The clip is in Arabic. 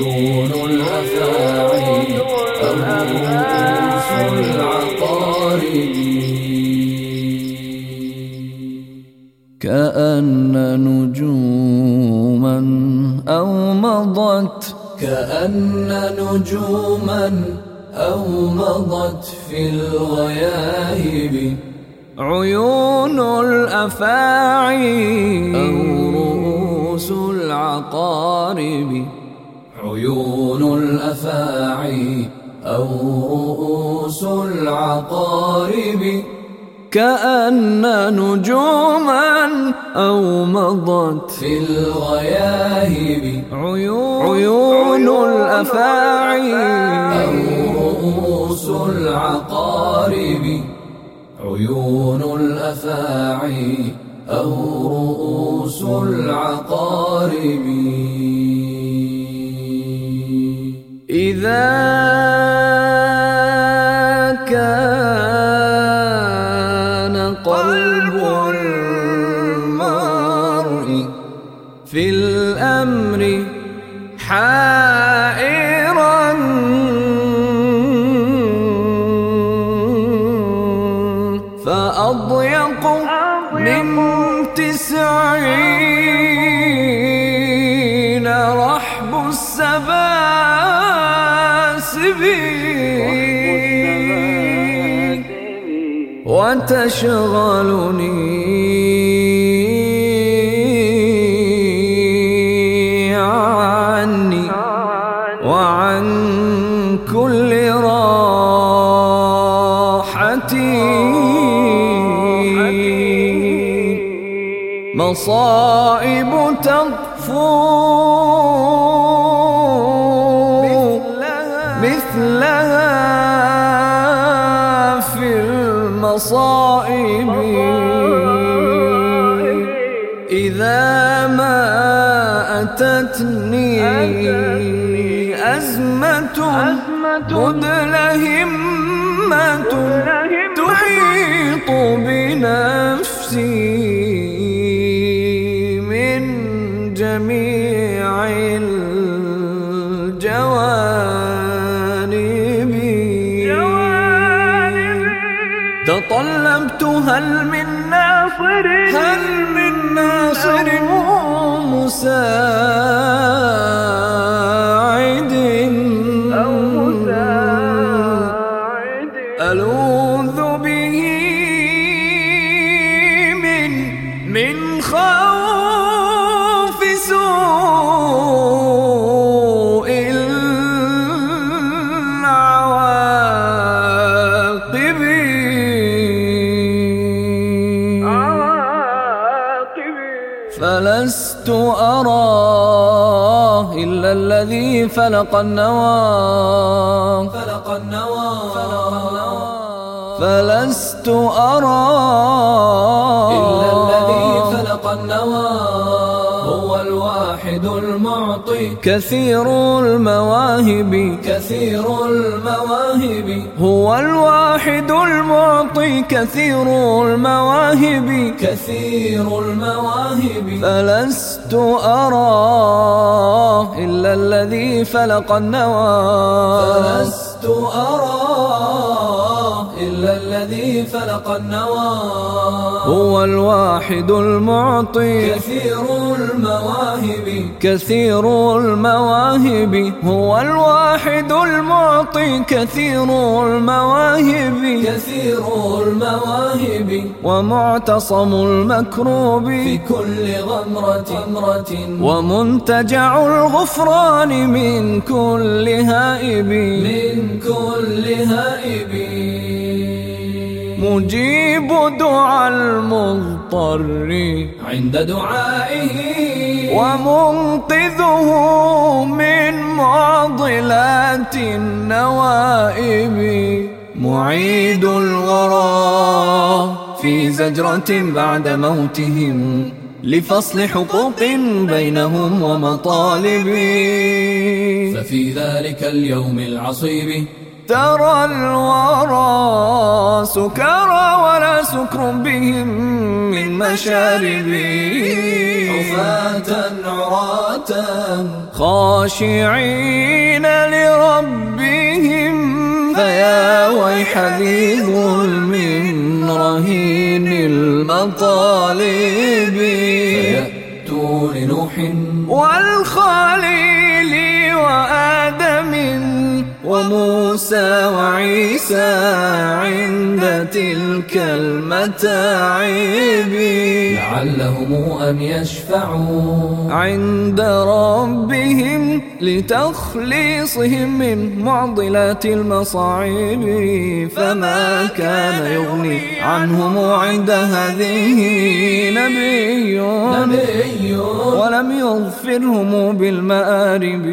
عيون الأفاعي رؤوس العقارب. كأن نجوما أو مضت. كأن نجوما أو مضت في الغياهب. عيون الأفاعي أو رؤوس العقارب. عيون الأفاعي أو رؤوس العقارب كأن نجوما أو مضت في الغياهب. عيون, الأفاعي أو رؤوس العقارب. عيون الأفاعي أو رؤوس العقارب. إذا قلب المرء في الأمر حائرا فأضيق من السباسب وتشغلني عني. وعن كل راحتي. مصائب تغفو المصائب. إذا ما أتتني أزمة مدلهمة تحيط بنفسي. تطلبت هل من ناصر؟ هل من ناصر مساعد؟ أو مساعد؟ ألوذ به من من خوف إلا الذي فلق النوى. فلق النوى. فلست أراه إلا الذي فلق النوى. الواحد المعطي. كثير المواهب. كثير المواهب. هو الواحد المعطي. كثير المواهب. كثير المواهب. فلست أراه إلا الذي فلق النوى. فلست إلا الذي فلق النوى. هو الواحد المعطي. كثير المواهب. كثير المواهب. هو الواحد المعطي. كثير المواهب. كثير المواهب. ومعتصم المكروب. في كل غمرة. غمرة. ومنتجع الغفران. من كل هائب. من كل هائب. مجيب دعاء المضطر. عند دعائه. ومنقذه من معضلات النوائب. معيد الورى في زجرة بعد موتهم. لفصل حقوق بينهم ومطالب. ففي ذلك اليوم العصيب ترى الورى سكرى ولا سكر بهم من مشاربي حفاة عراة. خاشعين لربهم. فيا ويح ذي ظلم رهين المطالب. فيأتوا لنوح. والخليل وآدم وموسى وعيسى عند تلك المتاعب. لعلهم أن يشفعوا. عند ربهم لتخليصهم من معضلات المصاعب. فما كان يغني عنهم عند هذه نبي نبي. ولم يظفرهم بالمآرب.